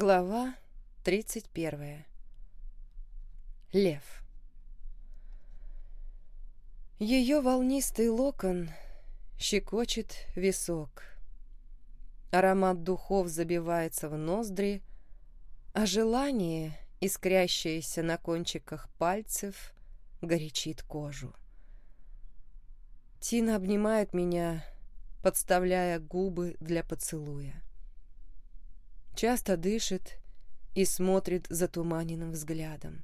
Глава 31. Лев. Ее волнистый локон щекочет висок. Аромат духов забивается в ноздри, а желание, искрящееся на кончиках пальцев, горячит кожу. Тина обнимает меня, подставляя губы для поцелуя. Часто дышит и смотрит затуманенным взглядом.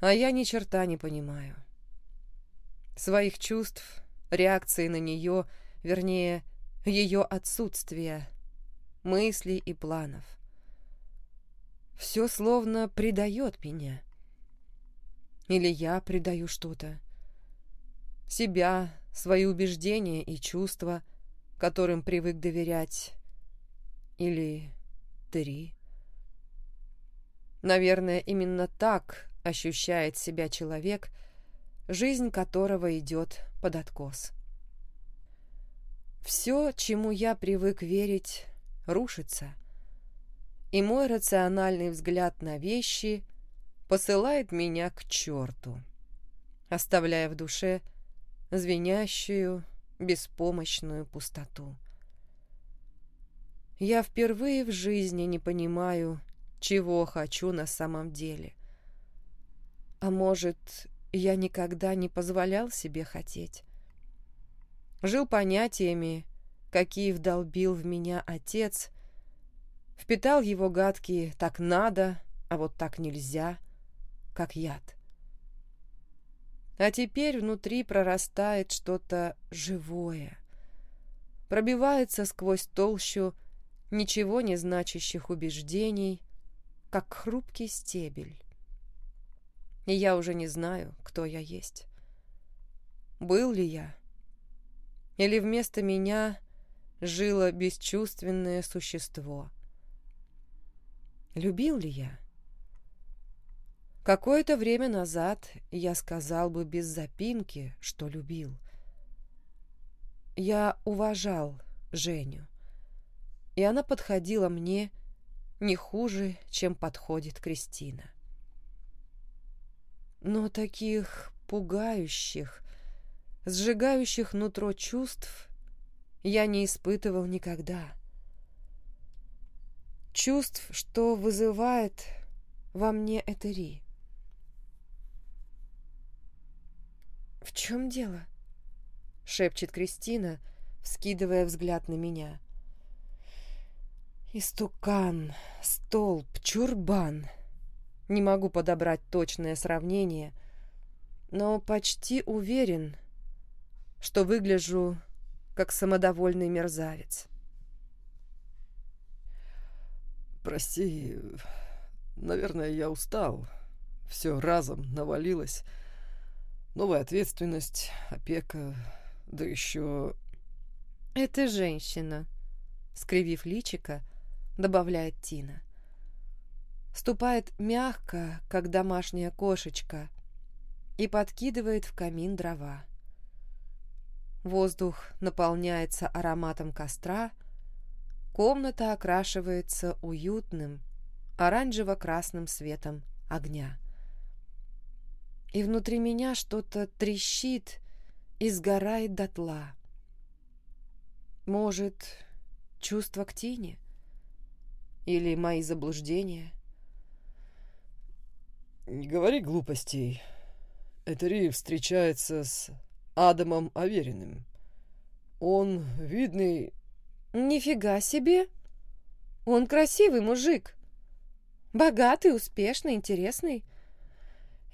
А я ни черта не понимаю. Своих чувств, реакции на нее, вернее, ее отсутствия, мыслей и планов. Все словно предает меня. Или я предаю что-то. Себя, свои убеждения и чувства, которым привык доверять. Или три. Наверное, именно так ощущает себя человек, жизнь которого идет под откос. Все, чему я привык верить, рушится, и мой рациональный взгляд на вещи посылает меня к черту, оставляя в душе звенящую, беспомощную пустоту. Я впервые в жизни не понимаю, чего хочу на самом деле. А может, я никогда не позволял себе хотеть. Жил понятиями, какие вдолбил в меня отец, впитал его гадкие «так надо», а вот так нельзя, как яд. А теперь внутри прорастает что-то живое, пробивается сквозь толщу ничего не значащих убеждений, как хрупкий стебель. И я уже не знаю, кто я есть. Был ли я? Или вместо меня жило бесчувственное существо? Любил ли я? Какое-то время назад я сказал бы без запинки, что любил. Я уважал Женю, и она подходила мне не хуже, чем подходит Кристина. Но таких пугающих, сжигающих нутро чувств я не испытывал никогда. Чувств, что вызывает во мне Этери. «В чем дело?» — шепчет Кристина, вскидывая взгляд на меня. Истукан, столб, чурбан. Не могу подобрать точное сравнение, но почти уверен, что выгляжу как самодовольный мерзавец. «Прости, наверное, я устал. Все разом навалилось. Новая ответственность, опека, да еще...» «Это женщина», — скривив личика, — добавляет Тина. Ступает мягко, как домашняя кошечка, и подкидывает в камин дрова. Воздух наполняется ароматом костра, комната окрашивается уютным, оранжево-красным светом огня. И внутри меня что-то трещит и сгорает дотла. Может, чувство к Тине? Или мои заблуждения? Не говори глупостей. Этери встречается с Адамом Авериным. Он видный... Нифига себе! Он красивый мужик. Богатый, успешный, интересный.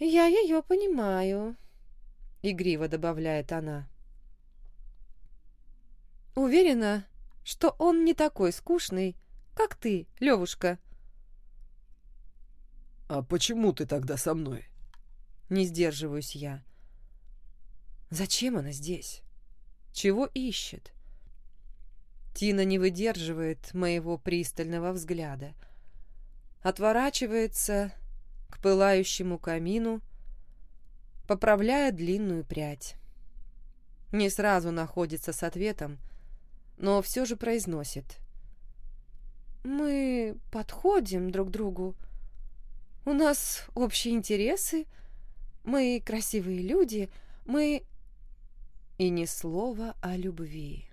Я ее понимаю, — игриво добавляет она. Уверена, что он не такой скучный, как ты, Левушка?» «А почему ты тогда со мной?» Не сдерживаюсь я. «Зачем она здесь? Чего ищет?» Тина не выдерживает моего пристального взгляда. Отворачивается к пылающему камину, поправляя длинную прядь. Не сразу находится с ответом, но все же произносит. Мы подходим друг другу. У нас общие интересы. Мы красивые люди. Мы... И ни слова о любви.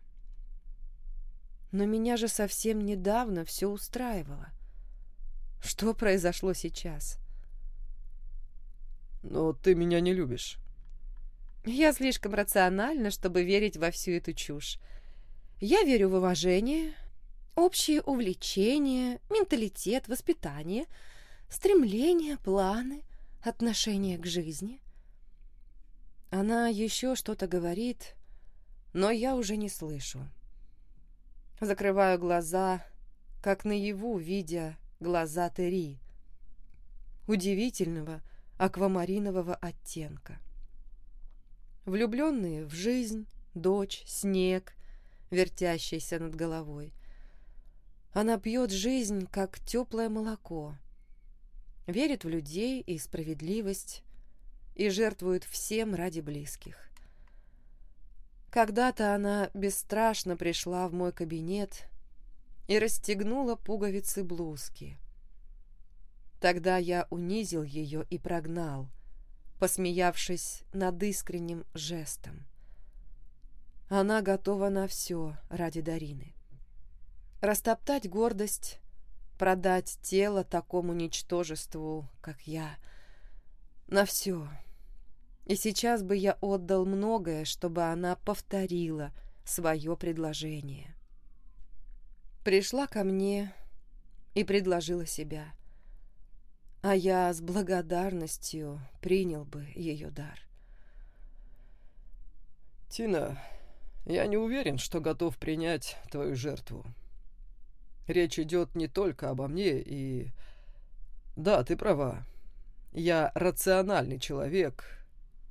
Но меня же совсем недавно все устраивало. Что произошло сейчас? Но ты меня не любишь. Я слишком рациональна, чтобы верить во всю эту чушь. Я верю в уважение, общие увлечения, менталитет, воспитание, стремления, планы, отношение к жизни. Она еще что-то говорит, но я уже не слышу. Закрываю глаза, как наяву, видя глаза Тери. Удивительного аквамаринового оттенка. Влюбленные в жизнь, дочь, снег, вертящийся над головой. Она пьет жизнь, как теплое молоко, верит в людей и справедливость и жертвует всем ради близких. Когда-то она бесстрашно пришла в мой кабинет и расстегнула пуговицы блузки. Тогда я унизил ее и прогнал, посмеявшись над искренним жестом. Она готова на все ради Дарины растоптать гордость, продать тело такому ничтожеству, как я, на все. И сейчас бы я отдал многое, чтобы она повторила свое предложение. Пришла ко мне и предложила себя, а я с благодарностью принял бы ее дар. «Тина, я не уверен, что готов принять твою жертву», Речь идет не только обо мне и... Да, ты права. Я рациональный человек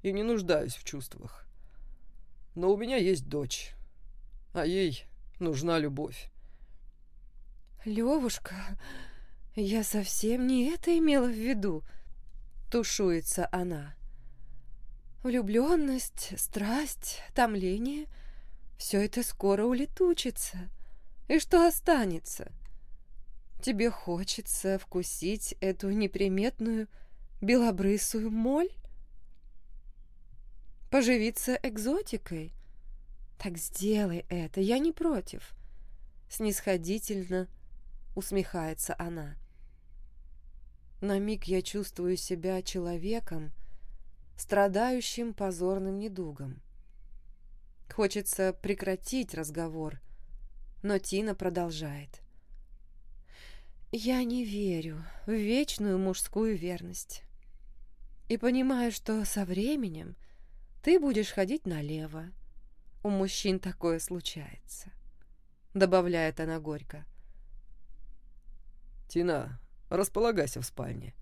и не нуждаюсь в чувствах. Но у меня есть дочь, а ей нужна любовь. Левушка, я совсем не это имела в виду. Тушуется она. Влюбленность, страсть, томление — все это скоро улетучится. — и что останется? Тебе хочется вкусить эту неприметную белобрысую моль? Поживиться экзотикой? Так сделай это, я не против. Снисходительно усмехается она. На миг я чувствую себя человеком, страдающим позорным недугом. Хочется прекратить разговор, но Тина продолжает. «Я не верю в вечную мужскую верность. И понимаю, что со временем ты будешь ходить налево. У мужчин такое случается», — добавляет она горько. «Тина, располагайся в спальне.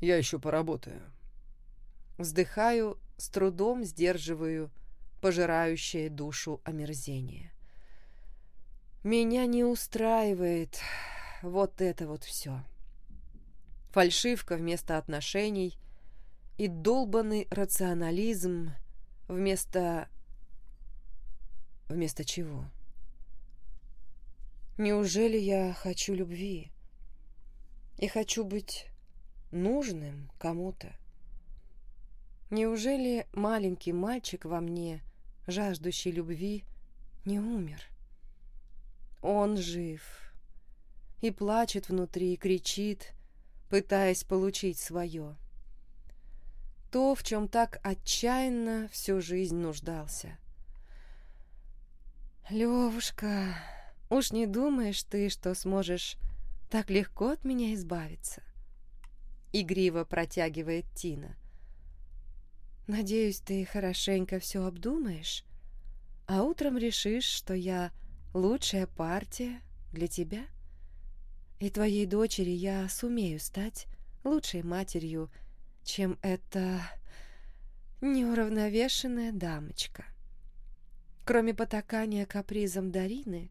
Я еще поработаю». Вздыхаю, с трудом сдерживаю пожирающее душу омерзение. Меня не устраивает вот это вот все. Фальшивка вместо отношений и долбанный рационализм вместо... Вместо чего? Неужели я хочу любви? И хочу быть нужным кому-то? Неужели маленький мальчик во мне, жаждущий любви, не умер? Он жив. И плачет внутри, и кричит, пытаясь получить свое. То, в чем так отчаянно всю жизнь нуждался. Левушка, уж не думаешь ты, что сможешь так легко от меня избавиться?» Игриво протягивает Тина. «Надеюсь, ты хорошенько все обдумаешь, а утром решишь, что я лучшая партия для тебя. И твоей дочери я сумею стать лучшей матерью, чем эта неуравновешенная дамочка. Кроме потакания капризом Дарины,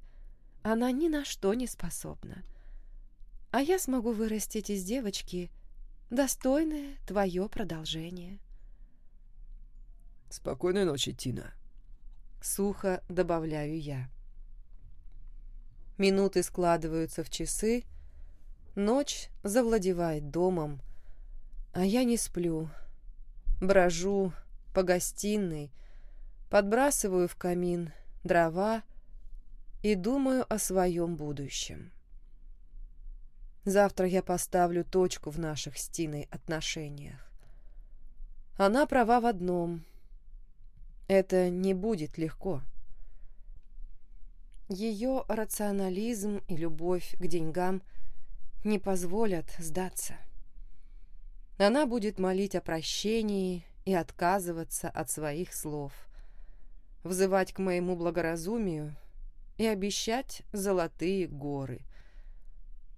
она ни на что не способна. А я смогу вырастить из девочки достойное твое продолжение. Спокойной ночи, Тина. Сухо добавляю я. Минуты складываются в часы, ночь завладевает домом, а я не сплю, брожу по гостиной, подбрасываю в камин дрова и думаю о своем будущем. Завтра я поставлю точку в наших с Тиной отношениях. Она права в одном. Это не будет легко. Ее рационализм и любовь к деньгам не позволят сдаться. Она будет молить о прощении и отказываться от своих слов, взывать к моему благоразумию и обещать золотые горы.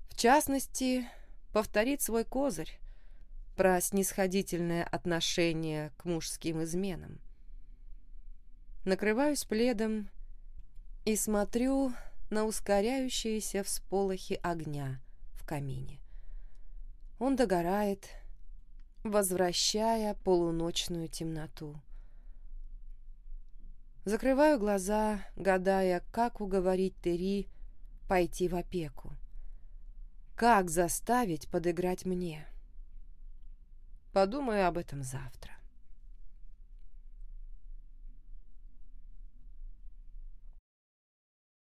В частности, повторить свой козырь про снисходительное отношение к мужским изменам. Накрываюсь пледом и смотрю на ускоряющиеся всполохи огня в камине. Он догорает, возвращая полуночную темноту. Закрываю глаза, гадая, как уговорить Тери пойти в опеку. Как заставить подыграть мне? Подумаю об этом завтра.